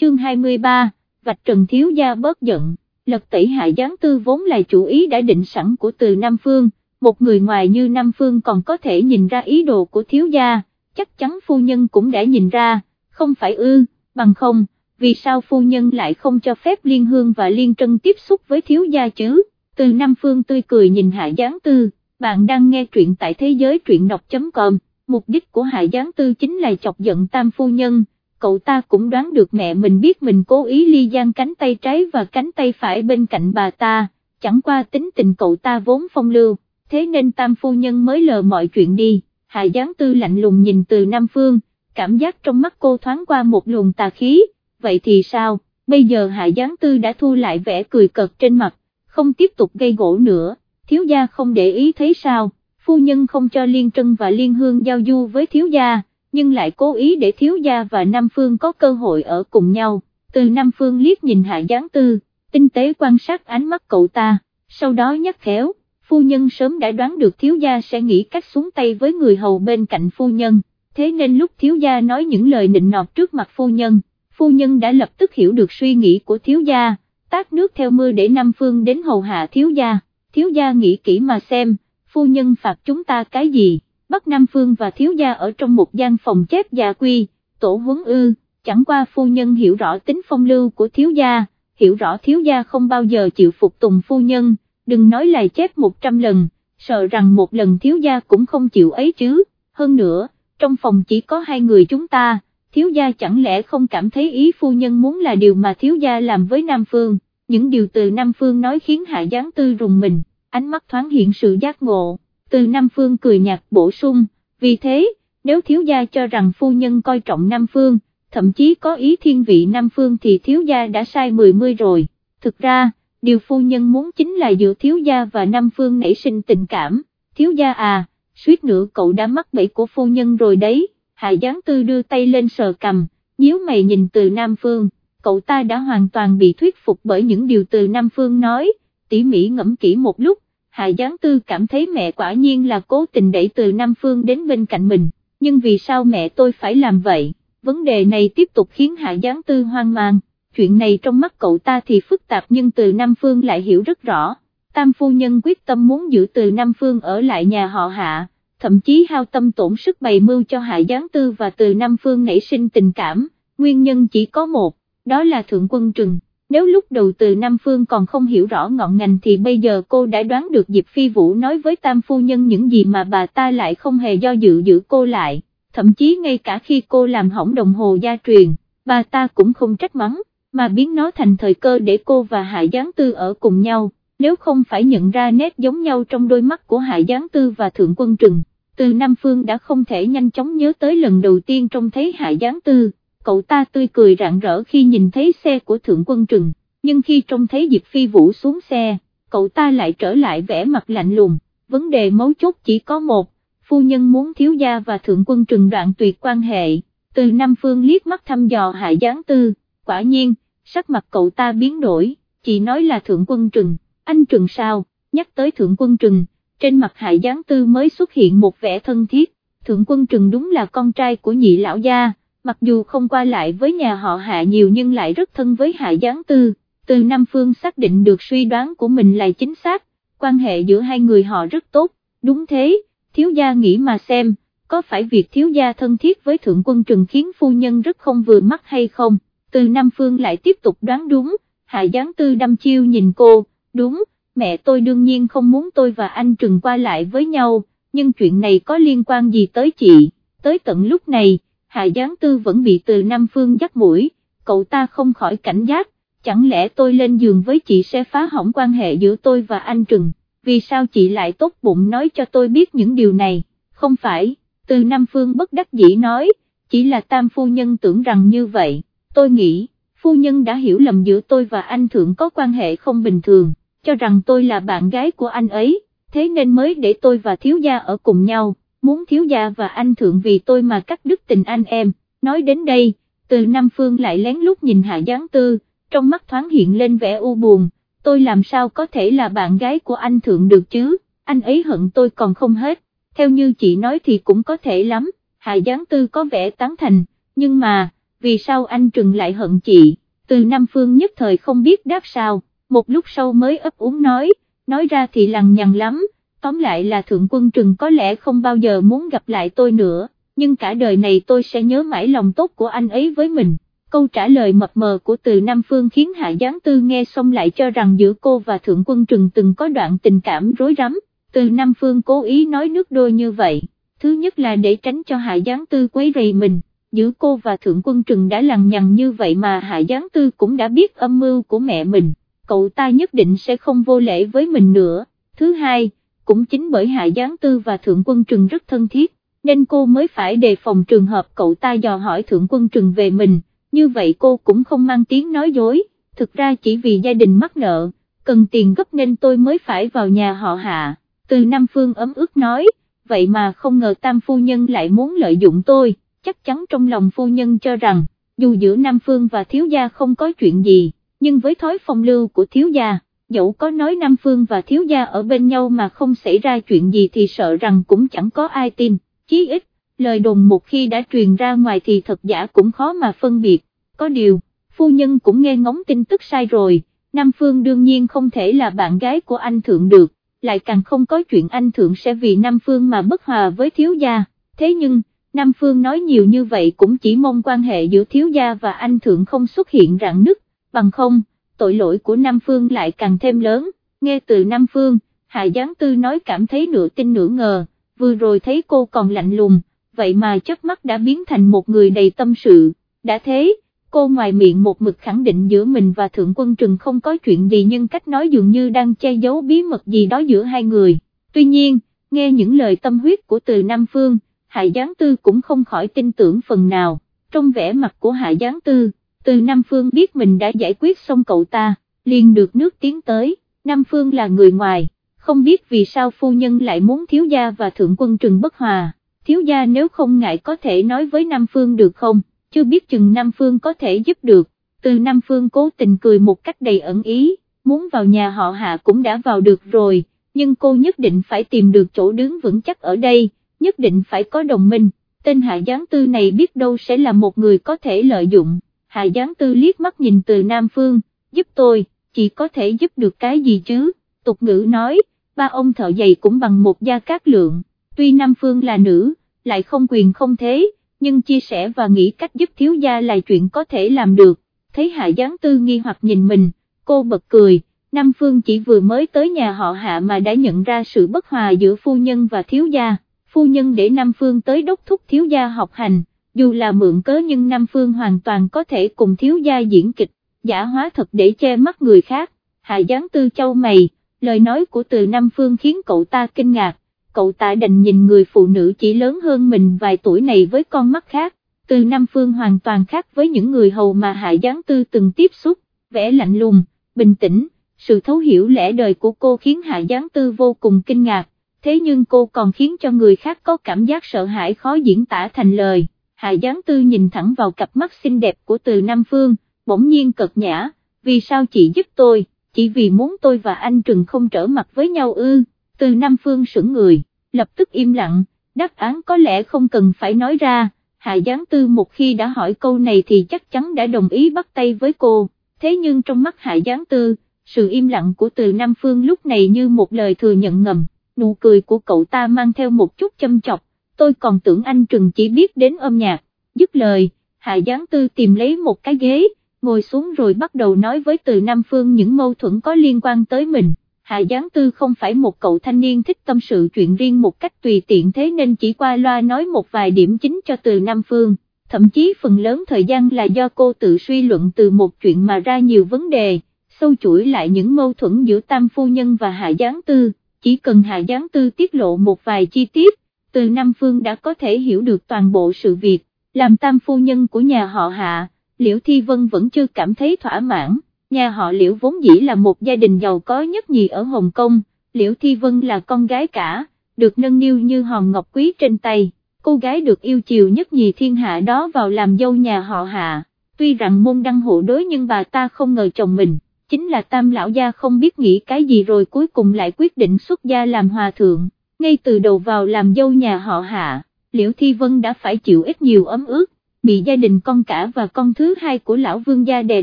chương 23, vạch trần thiếu gia bớt giận, lật tẩy hạ gián tư vốn là chủ ý đã định sẵn của từ Nam Phương, một người ngoài như Nam Phương còn có thể nhìn ra ý đồ của thiếu gia, chắc chắn phu nhân cũng đã nhìn ra, không phải ư, bằng không, vì sao phu nhân lại không cho phép Liên Hương và Liên Trân tiếp xúc với thiếu gia chứ, từ Nam Phương tươi cười nhìn hạ gián tư, bạn đang nghe truyện tại thế giới truyện đọc.com, mục đích của hạ gián tư chính là chọc giận tam phu nhân cậu ta cũng đoán được mẹ mình biết mình cố ý ly gian cánh tay trái và cánh tay phải bên cạnh bà ta, chẳng qua tính tình cậu ta vốn phong lưu, thế nên tam phu nhân mới lờ mọi chuyện đi, hạ gián tư lạnh lùng nhìn từ Nam Phương, cảm giác trong mắt cô thoáng qua một luồng tà khí, vậy thì sao, bây giờ hạ gián tư đã thu lại vẻ cười cợt trên mặt, không tiếp tục gây gỗ nữa, thiếu gia không để ý thấy sao, phu nhân không cho Liên Trân và Liên Hương giao du với thiếu gia nhưng lại cố ý để thiếu gia và Nam Phương có cơ hội ở cùng nhau, từ Nam Phương liếc nhìn hạ gián tư, tinh tế quan sát ánh mắt cậu ta, sau đó nhắc khéo, phu nhân sớm đã đoán được thiếu gia sẽ nghĩ cách xuống tay với người hầu bên cạnh phu nhân, thế nên lúc thiếu gia nói những lời nịnh nọt trước mặt phu nhân, phu nhân đã lập tức hiểu được suy nghĩ của thiếu gia, tát nước theo mưa để Nam Phương đến hầu hạ thiếu gia, thiếu gia nghĩ kỹ mà xem, phu nhân phạt chúng ta cái gì. Bắc Nam Phương và thiếu gia ở trong một gian phòng chép gia quy, tổ huấn ư, chẳng qua phu nhân hiểu rõ tính phong lưu của thiếu gia, hiểu rõ thiếu gia không bao giờ chịu phục tùng phu nhân, đừng nói là chép 100 lần, sợ rằng một lần thiếu gia cũng không chịu ấy chứ, hơn nữa, trong phòng chỉ có hai người chúng ta, thiếu gia chẳng lẽ không cảm thấy ý phu nhân muốn là điều mà thiếu gia làm với Nam Phương, những điều từ Nam Phương nói khiến Hạ Giáng Tư rùng mình, ánh mắt thoáng hiện sự giác ngộ từ Nam Phương cười nhạt bổ sung, vì thế, nếu thiếu gia cho rằng phu nhân coi trọng Nam Phương, thậm chí có ý thiên vị Nam Phương thì thiếu gia đã sai mười mươi rồi, thực ra, điều phu nhân muốn chính là giữa thiếu gia và Nam Phương nảy sinh tình cảm, thiếu gia à, suýt nữa cậu đã mắc bẫy của phu nhân rồi đấy, Hạ Giáng Tư đưa tay lên sờ cầm, nhíu mày nhìn từ Nam Phương, cậu ta đã hoàn toàn bị thuyết phục bởi những điều từ Nam Phương nói, tỉ mỉ ngẫm kỹ một lúc, Hạ Giáng Tư cảm thấy mẹ quả nhiên là cố tình đẩy từ Nam Phương đến bên cạnh mình, nhưng vì sao mẹ tôi phải làm vậy, vấn đề này tiếp tục khiến Hạ Giáng Tư hoang mang, chuyện này trong mắt cậu ta thì phức tạp nhưng từ Nam Phương lại hiểu rất rõ, Tam Phu Nhân quyết tâm muốn giữ từ Nam Phương ở lại nhà họ Hạ, thậm chí hao tâm tổn sức bày mưu cho Hạ Giáng Tư và từ Nam Phương nảy sinh tình cảm, nguyên nhân chỉ có một, đó là Thượng Quân Trừng nếu lúc đầu từ Nam Phương còn không hiểu rõ ngọn ngành thì bây giờ cô đã đoán được Diệp Phi Vũ nói với Tam Phu Nhân những gì mà bà ta lại không hề do dự giữ cô lại, thậm chí ngay cả khi cô làm hỏng đồng hồ gia truyền, bà ta cũng không trách mắng, mà biến nó thành thời cơ để cô và Hạ Giáng Tư ở cùng nhau, nếu không phải nhận ra nét giống nhau trong đôi mắt của Hạ Giáng Tư và Thượng Quân Trừng, từ Nam Phương đã không thể nhanh chóng nhớ tới lần đầu tiên trông thấy Hạ Giáng Tư cậu ta tươi cười rạng rỡ khi nhìn thấy xe của Thượng Quân Trừng, nhưng khi trông thấy Diệp Phi Vũ xuống xe, cậu ta lại trở lại vẻ mặt lạnh lùng, vấn đề mấu chốt chỉ có một, phu nhân muốn thiếu gia và Thượng Quân Trừng đoạn tuyệt quan hệ, từ Nam Phương liếc mắt thăm dò Hạ Giáng Tư, quả nhiên, sắc mặt cậu ta biến đổi, chỉ nói là Thượng Quân Trừng, anh Trừng sao, nhắc tới Thượng Quân Trừng, trên mặt Hạ Giáng Tư mới xuất hiện một vẻ thân thiết, Thượng Quân Trừng đúng là con trai của nhị lão gia mặc dù không qua lại với nhà họ Hạ nhiều nhưng lại rất thân với Hạ Giáng Tư, từ Nam Phương xác định được suy đoán của mình là chính xác, quan hệ giữa hai người họ rất tốt, đúng thế, thiếu gia nghĩ mà xem, có phải việc thiếu gia thân thiết với Thượng Quân Trừng khiến phu nhân rất không vừa mắt hay không, từ Nam Phương lại tiếp tục đoán đúng, Hạ Giáng Tư đâm chiêu nhìn cô, đúng, mẹ tôi đương nhiên không muốn tôi và anh Trừng qua lại với nhau, nhưng chuyện này có liên quan gì tới chị, tới tận lúc này Hạ Giáng Tư vẫn bị từ Nam Phương dắt mũi, cậu ta không khỏi cảnh giác, chẳng lẽ tôi lên giường với chị sẽ phá hỏng quan hệ giữa tôi và anh Trừng, vì sao chị lại tốt bụng nói cho tôi biết những điều này, không phải, từ Nam Phương bất đắc dĩ nói, chỉ là tam phu nhân tưởng rằng như vậy, tôi nghĩ, phu nhân đã hiểu lầm giữa tôi và anh Thượng có quan hệ không bình thường, cho rằng tôi là bạn gái của anh ấy, thế nên mới để tôi và thiếu gia ở cùng nhau muốn thiếu gia và anh thượng vì tôi mà cắt đứt tình anh em, nói đến đây, từ Nam Phương lại lén lút nhìn Hạ Giáng Tư, trong mắt thoáng hiện lên vẻ u buồn, tôi làm sao có thể là bạn gái của anh thượng được chứ, anh ấy hận tôi còn không hết, theo như chị nói thì cũng có thể lắm, Hạ Giáng Tư có vẻ tán thành, nhưng mà, vì sao anh Trừng lại hận chị, từ Nam Phương nhất thời không biết đáp sao, một lúc sau mới ấp úng nói, nói ra thì lằng nhằng lắm, tóm lại là Thượng Quân Trừng có lẽ không bao giờ muốn gặp lại tôi nữa, nhưng cả đời này tôi sẽ nhớ mãi lòng tốt của anh ấy với mình. Câu trả lời mập mờ của từ Nam Phương khiến Hạ Giáng Tư nghe xong lại cho rằng giữa cô và Thượng Quân Trừng từng có đoạn tình cảm rối rắm, từ Nam Phương cố ý nói nước đôi như vậy, thứ nhất là để tránh cho Hạ Giáng Tư quấy rầy mình, giữa cô và Thượng Quân Trừng đã lằng nhằng như vậy mà Hạ Giáng Tư cũng đã biết âm mưu của mẹ mình, cậu ta nhất định sẽ không vô lễ với mình nữa, thứ hai, cũng chính bởi Hạ Giáng Tư và Thượng Quân Trừng rất thân thiết, nên cô mới phải đề phòng trường hợp cậu ta dò hỏi Thượng Quân Trừng về mình, như vậy cô cũng không mang tiếng nói dối, thực ra chỉ vì gia đình mắc nợ, cần tiền gấp nên tôi mới phải vào nhà họ Hạ, từ Nam Phương ấm ức nói, vậy mà không ngờ Tam Phu Nhân lại muốn lợi dụng tôi, chắc chắn trong lòng Phu Nhân cho rằng, dù giữa Nam Phương và Thiếu Gia không có chuyện gì, nhưng với thói phong lưu của Thiếu Gia, dẫu có nói Nam Phương và Thiếu Gia ở bên nhau mà không xảy ra chuyện gì thì sợ rằng cũng chẳng có ai tin, chí ít, lời đồn một khi đã truyền ra ngoài thì thật giả cũng khó mà phân biệt, có điều, phu nhân cũng nghe ngóng tin tức sai rồi, Nam Phương đương nhiên không thể là bạn gái của anh Thượng được, lại càng không có chuyện anh Thượng sẽ vì Nam Phương mà bất hòa với thiếu gia, thế nhưng, Nam Phương nói nhiều như vậy cũng chỉ mong quan hệ giữa thiếu gia và anh Thượng không xuất hiện rạn nứt, bằng không, tội lỗi của Nam Phương lại càng thêm lớn, nghe từ Nam Phương, Hạ Giáng Tư nói cảm thấy nửa tin nửa ngờ, vừa rồi thấy cô còn lạnh lùng, vậy mà chớp mắt đã biến thành một người đầy tâm sự, đã thế, cô ngoài miệng một mực khẳng định giữa mình và Thượng Quân Trừng không có chuyện gì nhưng cách nói dường như đang che giấu bí mật gì đó giữa hai người, tuy nhiên, nghe những lời tâm huyết của từ Nam Phương, Hạ Giáng Tư cũng không khỏi tin tưởng phần nào, trong vẻ mặt của Hạ Giáng Tư, từ Nam Phương biết mình đã giải quyết xong cậu ta, liền được nước tiến tới, Nam Phương là người ngoài, không biết vì sao phu nhân lại muốn thiếu gia và thượng quân trừng bất hòa, thiếu gia nếu không ngại có thể nói với Nam Phương được không, chưa biết chừng Nam Phương có thể giúp được, từ Nam Phương cố tình cười một cách đầy ẩn ý, muốn vào nhà họ hạ cũng đã vào được rồi, nhưng cô nhất định phải tìm được chỗ đứng vững chắc ở đây, nhất định phải có đồng minh, tên hạ gián tư này biết đâu sẽ là một người có thể lợi dụng, hạ Giáng tư liếc mắt nhìn từ Nam Phương, giúp tôi, chỉ có thể giúp được cái gì chứ, tục ngữ nói, ba ông thợ giày cũng bằng một gia cát lượng, tuy Nam Phương là nữ, lại không quyền không thế, nhưng chia sẻ và nghĩ cách giúp thiếu gia là chuyện có thể làm được, thấy Hạ Giáng Tư nghi hoặc nhìn mình, cô bật cười, Nam Phương chỉ vừa mới tới nhà họ Hạ mà đã nhận ra sự bất hòa giữa phu nhân và thiếu gia, phu nhân để Nam Phương tới đốc thúc thiếu gia học hành, dù là mượn cớ nhưng Nam Phương hoàn toàn có thể cùng thiếu gia diễn kịch, giả hóa thật để che mắt người khác, Hạ gián Tư châu mày, lời nói của từ Nam Phương khiến cậu ta kinh ngạc, cậu ta đành nhìn người phụ nữ chỉ lớn hơn mình vài tuổi này với con mắt khác, từ Nam Phương hoàn toàn khác với những người hầu mà Hạ gián Tư từng tiếp xúc, vẻ lạnh lùng, bình tĩnh, sự thấu hiểu lẽ đời của cô khiến Hạ gián Tư vô cùng kinh ngạc, thế nhưng cô còn khiến cho người khác có cảm giác sợ hãi khó diễn tả thành lời, Hạ Giáng Tư nhìn thẳng vào cặp mắt xinh đẹp của từ Nam Phương, bỗng nhiên cật nhã, vì sao chị giúp tôi? chỉ vì muốn tôi và anh Trừng không trở mặt với nhau ư, từ Nam Phương sững người, lập tức im lặng, đáp án có lẽ không cần phải nói ra, Hạ Giáng Tư một khi đã hỏi câu này thì chắc chắn đã đồng ý bắt tay với cô, thế nhưng trong mắt Hạ Giáng Tư, sự im lặng của từ Nam Phương lúc này như một lời thừa nhận ngầm, nụ cười của cậu ta mang theo một chút châm chọc, tôi còn tưởng anh Trừng chỉ biết đến âm nhạc, dứt lời, Hạ Giáng Tư tìm lấy một cái ghế, ngồi xuống rồi bắt đầu nói với từ Nam Phương những mâu thuẫn có liên quan tới mình. Hạ Giáng Tư không phải một cậu thanh niên thích tâm sự chuyện riêng một cách tùy tiện thế nên chỉ qua loa nói một vài điểm chính cho từ Nam Phương, thậm chí phần lớn thời gian là do cô tự suy luận từ một chuyện mà ra nhiều vấn đề, sâu chuỗi lại những mâu thuẫn giữa Tam Phu Nhân và Hạ Giáng Tư, chỉ cần Hạ Giáng Tư tiết lộ một vài chi tiết, từ Nam Phương đã có thể hiểu được toàn bộ sự việc, làm Tam Phu Nhân của nhà họ Hạ Liễu Thi Vân vẫn chưa cảm thấy thỏa mãn, nhà họ Liễu vốn dĩ là một gia đình giàu có nhất nhì ở Hồng Kông, Liễu Thi Vân là con gái cả, được nâng niu như hòn ngọc quý trên tay, cô gái được yêu chiều nhất nhì thiên hạ đó vào làm dâu nhà họ Hạ, tuy rằng môn đăng hộ đối nhưng bà ta không ngờ chồng mình, chính là tam lão gia không biết nghĩ cái gì rồi cuối cùng lại quyết định xuất gia làm hòa thượng, ngay từ đầu vào làm dâu nhà họ Hạ, Liễu Thi Vân đã phải chịu ít nhiều ấm ức, bị gia đình con cả và con thứ hai của lão vương gia đè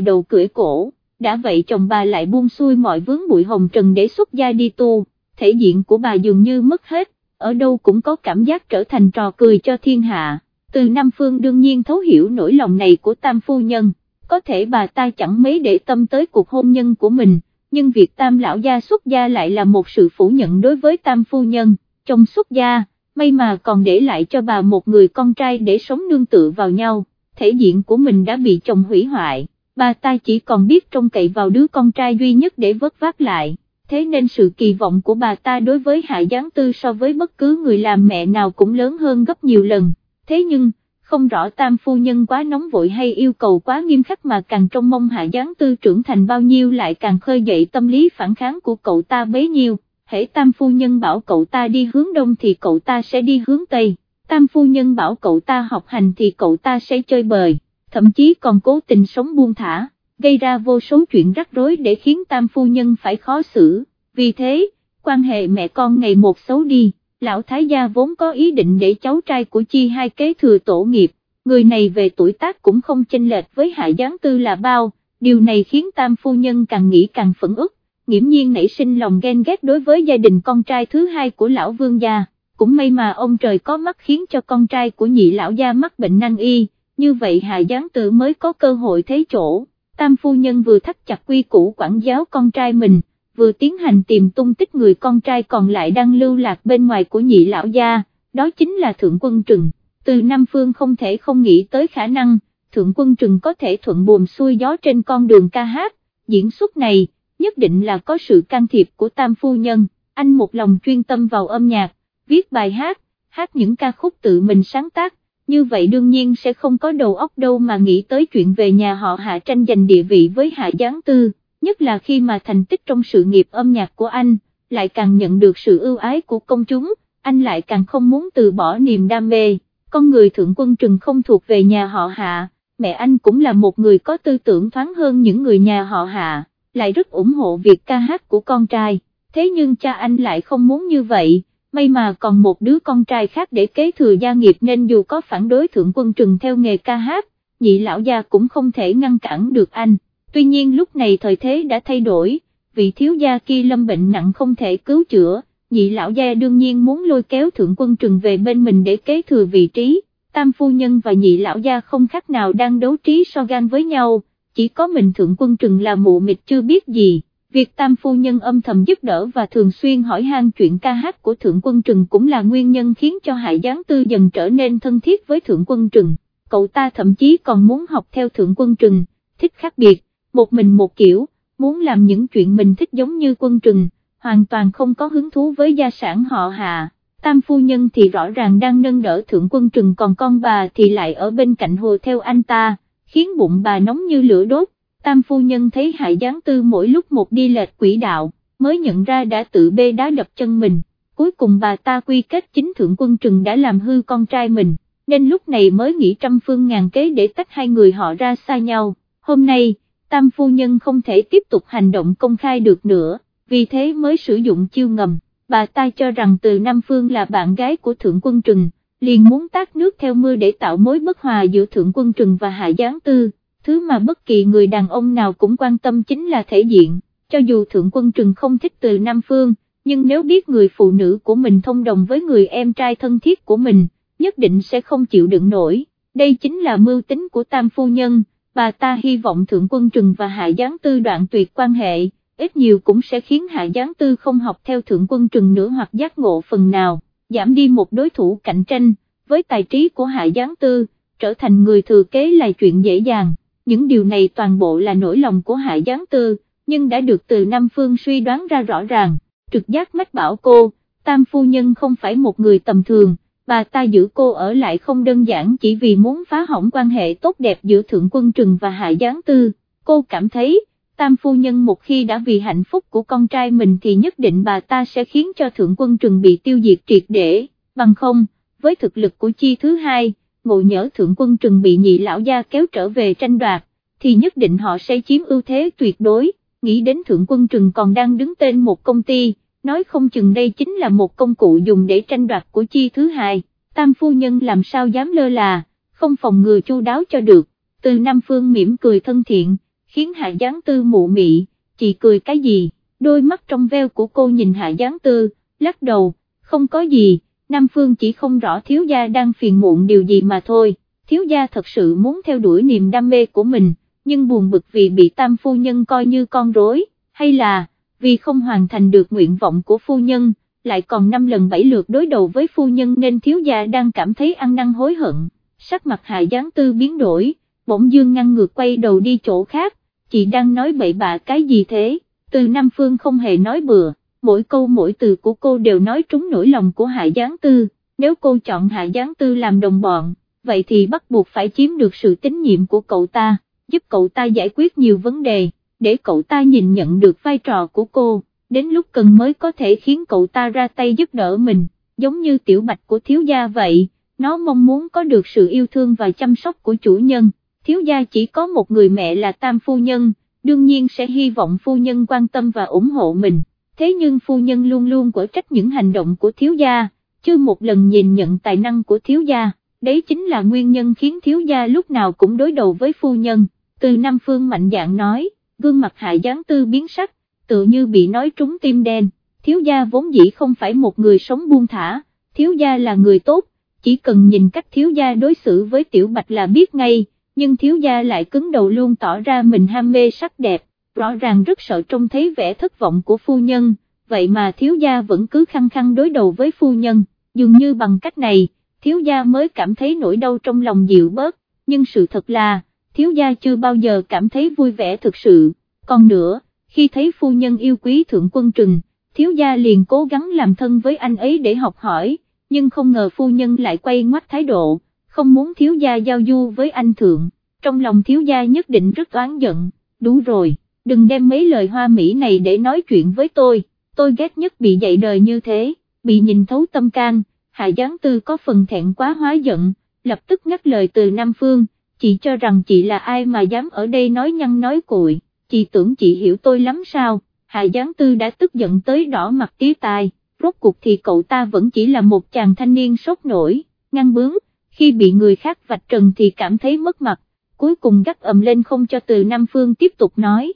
đầu cưỡi cổ, đã vậy chồng bà lại buông xuôi mọi vướng bụi hồng trần để xuất gia đi tu, thể diện của bà dường như mất hết, ở đâu cũng có cảm giác trở thành trò cười cho thiên hạ, từ Nam Phương đương nhiên thấu hiểu nỗi lòng này của tam phu nhân, có thể bà ta chẳng mấy để tâm tới cuộc hôn nhân của mình, nhưng việc tam lão gia xuất gia lại là một sự phủ nhận đối với tam phu nhân, chồng xuất gia may mà còn để lại cho bà một người con trai để sống nương tựa vào nhau, thể diện của mình đã bị chồng hủy hoại, bà ta chỉ còn biết trông cậy vào đứa con trai duy nhất để vớt vát lại, thế nên sự kỳ vọng của bà ta đối với Hạ Giáng Tư so với bất cứ người làm mẹ nào cũng lớn hơn gấp nhiều lần, thế nhưng, không rõ tam phu nhân quá nóng vội hay yêu cầu quá nghiêm khắc mà càng trông mong Hạ Giáng Tư trưởng thành bao nhiêu lại càng khơi dậy tâm lý phản kháng của cậu ta bấy nhiêu hễ tam phu nhân bảo cậu ta đi hướng đông thì cậu ta sẽ đi hướng tây, tam phu nhân bảo cậu ta học hành thì cậu ta sẽ chơi bời, thậm chí còn cố tình sống buông thả, gây ra vô số chuyện rắc rối để khiến tam phu nhân phải khó xử, vì thế, quan hệ mẹ con ngày một xấu đi, lão thái gia vốn có ý định để cháu trai của chi hai kế thừa tổ nghiệp, người này về tuổi tác cũng không chênh lệch với hạ gián tư là bao, điều này khiến tam phu nhân càng nghĩ càng phẫn ức nghiễm nhiên nảy sinh lòng ghen ghét đối với gia đình con trai thứ hai của lão vương gia, cũng may mà ông trời có mắt khiến cho con trai của nhị lão gia mắc bệnh năng y, như vậy Hà Giáng Tự mới có cơ hội thấy chỗ, tam phu nhân vừa thắt chặt quy củ quản giáo con trai mình, vừa tiến hành tìm tung tích người con trai còn lại đang lưu lạc bên ngoài của nhị lão gia, đó chính là Thượng Quân Trừng, từ Nam Phương không thể không nghĩ tới khả năng, Thượng Quân Trừng có thể thuận buồm xuôi gió trên con đường ca hát, diễn xuất này, nhất định là có sự can thiệp của tam phu nhân, anh một lòng chuyên tâm vào âm nhạc, viết bài hát, hát những ca khúc tự mình sáng tác, như vậy đương nhiên sẽ không có đầu óc đâu mà nghĩ tới chuyện về nhà họ hạ tranh giành địa vị với hạ giáng tư, nhất là khi mà thành tích trong sự nghiệp âm nhạc của anh, lại càng nhận được sự ưu ái của công chúng, anh lại càng không muốn từ bỏ niềm đam mê, con người thượng quân trừng không thuộc về nhà họ hạ, mẹ anh cũng là một người có tư tưởng thoáng hơn những người nhà họ hạ lại rất ủng hộ việc ca hát của con trai, thế nhưng cha anh lại không muốn như vậy, may mà còn một đứa con trai khác để kế thừa gia nghiệp nên dù có phản đối thượng quân trừng theo nghề ca hát, nhị lão gia cũng không thể ngăn cản được anh, tuy nhiên lúc này thời thế đã thay đổi, vị thiếu gia kia lâm bệnh nặng không thể cứu chữa, nhị lão gia đương nhiên muốn lôi kéo thượng quân trừng về bên mình để kế thừa vị trí, tam phu nhân và nhị lão gia không khác nào đang đấu trí so gan với nhau chỉ có mình thượng quân trừng là mụ mịt chưa biết gì, việc tam phu nhân âm thầm giúp đỡ và thường xuyên hỏi han chuyện ca hát của thượng quân trừng cũng là nguyên nhân khiến cho Hải Giáng Tư dần trở nên thân thiết với thượng quân trừng, cậu ta thậm chí còn muốn học theo thượng quân trừng, thích khác biệt, một mình một kiểu, muốn làm những chuyện mình thích giống như quân trừng, hoàn toàn không có hứng thú với gia sản họ hạ. Tam phu nhân thì rõ ràng đang nâng đỡ thượng quân trừng còn con bà thì lại ở bên cạnh hồ theo anh ta, khiến bụng bà nóng như lửa đốt, tam phu nhân thấy hại gián tư mỗi lúc một đi lệch quỹ đạo, mới nhận ra đã tự bê đá đập chân mình, cuối cùng bà ta quy kết chính thượng quân trừng đã làm hư con trai mình, nên lúc này mới nghĩ trăm phương ngàn kế để tách hai người họ ra xa nhau, hôm nay, tam phu nhân không thể tiếp tục hành động công khai được nữa, vì thế mới sử dụng chiêu ngầm, bà ta cho rằng từ Nam Phương là bạn gái của thượng quân trừng, liền muốn tác nước theo mưa để tạo mối bất hòa giữa Thượng Quân Trừng và Hạ Giáng Tư, thứ mà bất kỳ người đàn ông nào cũng quan tâm chính là thể diện, cho dù Thượng Quân Trừng không thích từ Nam Phương, nhưng nếu biết người phụ nữ của mình thông đồng với người em trai thân thiết của mình, nhất định sẽ không chịu đựng nổi, đây chính là mưu tính của Tam Phu Nhân, bà ta hy vọng Thượng Quân Trừng và Hạ Giáng Tư đoạn tuyệt quan hệ, ít nhiều cũng sẽ khiến Hạ Giáng Tư không học theo Thượng Quân Trừng nữa hoặc giác ngộ phần nào giảm đi một đối thủ cạnh tranh, với tài trí của Hạ Giáng Tư, trở thành người thừa kế là chuyện dễ dàng, những điều này toàn bộ là nỗi lòng của Hạ Giáng Tư, nhưng đã được từ Nam Phương suy đoán ra rõ ràng, trực giác mách bảo cô, Tam Phu Nhân không phải một người tầm thường, bà ta giữ cô ở lại không đơn giản chỉ vì muốn phá hỏng quan hệ tốt đẹp giữa Thượng Quân Trừng và Hạ Giáng Tư, cô cảm thấy, tam phu nhân một khi đã vì hạnh phúc của con trai mình thì nhất định bà ta sẽ khiến cho thượng quân trừng bị tiêu diệt triệt để, bằng không, với thực lực của chi thứ hai, ngộ nhỡ thượng quân trừng bị nhị lão gia kéo trở về tranh đoạt, thì nhất định họ sẽ chiếm ưu thế tuyệt đối, nghĩ đến thượng quân trừng còn đang đứng tên một công ty, nói không chừng đây chính là một công cụ dùng để tranh đoạt của chi thứ hai, tam phu nhân làm sao dám lơ là không phòng ngừa chu đáo cho được, từ Nam Phương mỉm cười thân thiện, khiến Hạ Giáng Tư mụ mị, chị cười cái gì, đôi mắt trong veo của cô nhìn Hạ Giáng Tư, lắc đầu, không có gì, Nam Phương chỉ không rõ thiếu gia đang phiền muộn điều gì mà thôi, thiếu gia thật sự muốn theo đuổi niềm đam mê của mình, nhưng buồn bực vì bị tam phu nhân coi như con rối, hay là, vì không hoàn thành được nguyện vọng của phu nhân, lại còn năm lần bảy lượt đối đầu với phu nhân nên thiếu gia đang cảm thấy ăn năn hối hận, sắc mặt Hạ Giáng Tư biến đổi, bỗng dương ngăn ngược quay đầu đi chỗ khác, chị đang nói bậy bạ cái gì thế, từ Nam Phương không hề nói bừa, mỗi câu mỗi từ của cô đều nói trúng nỗi lòng của Hạ Giáng Tư, nếu cô chọn Hạ Giáng Tư làm đồng bọn, vậy thì bắt buộc phải chiếm được sự tín nhiệm của cậu ta, giúp cậu ta giải quyết nhiều vấn đề, để cậu ta nhìn nhận được vai trò của cô, đến lúc cần mới có thể khiến cậu ta ra tay giúp đỡ mình, giống như tiểu bạch của thiếu gia vậy, nó mong muốn có được sự yêu thương và chăm sóc của chủ nhân thiếu gia chỉ có một người mẹ là tam phu nhân, đương nhiên sẽ hy vọng phu nhân quan tâm và ủng hộ mình, thế nhưng phu nhân luôn luôn quở trách những hành động của thiếu gia, chưa một lần nhìn nhận tài năng của thiếu gia, đấy chính là nguyên nhân khiến thiếu gia lúc nào cũng đối đầu với phu nhân, từ Nam Phương mạnh dạn nói, gương mặt hạ gián tư biến sắc, tự như bị nói trúng tim đen, thiếu gia vốn dĩ không phải một người sống buông thả, thiếu gia là người tốt, chỉ cần nhìn cách thiếu gia đối xử với tiểu bạch là biết ngay nhưng thiếu gia lại cứng đầu luôn tỏ ra mình ham mê sắc đẹp, rõ ràng rất sợ trông thấy vẻ thất vọng của phu nhân, vậy mà thiếu gia vẫn cứ khăng khăng đối đầu với phu nhân, dường như bằng cách này, thiếu gia mới cảm thấy nỗi đau trong lòng dịu bớt, nhưng sự thật là, thiếu gia chưa bao giờ cảm thấy vui vẻ thực sự, còn nữa, khi thấy phu nhân yêu quý thượng quân trừng, thiếu gia liền cố gắng làm thân với anh ấy để học hỏi, nhưng không ngờ phu nhân lại quay ngoắt thái độ không muốn thiếu gia giao du với anh thượng, trong lòng thiếu gia nhất định rất oán giận, đủ rồi, đừng đem mấy lời hoa mỹ này để nói chuyện với tôi, tôi ghét nhất bị dạy đời như thế, bị nhìn thấu tâm can, hạ giáng tư có phần thẹn quá hóa giận, lập tức ngắt lời từ Nam Phương, chị cho rằng chị là ai mà dám ở đây nói nhăn nói cuội, chị tưởng chị hiểu tôi lắm sao, hạ giáng tư đã tức giận tới đỏ mặt tía tai, rốt cuộc thì cậu ta vẫn chỉ là một chàng thanh niên sốt nổi, ngăn bướng, khi bị người khác vạch trần thì cảm thấy mất mặt, cuối cùng gắt ầm lên không cho từ Nam Phương tiếp tục nói,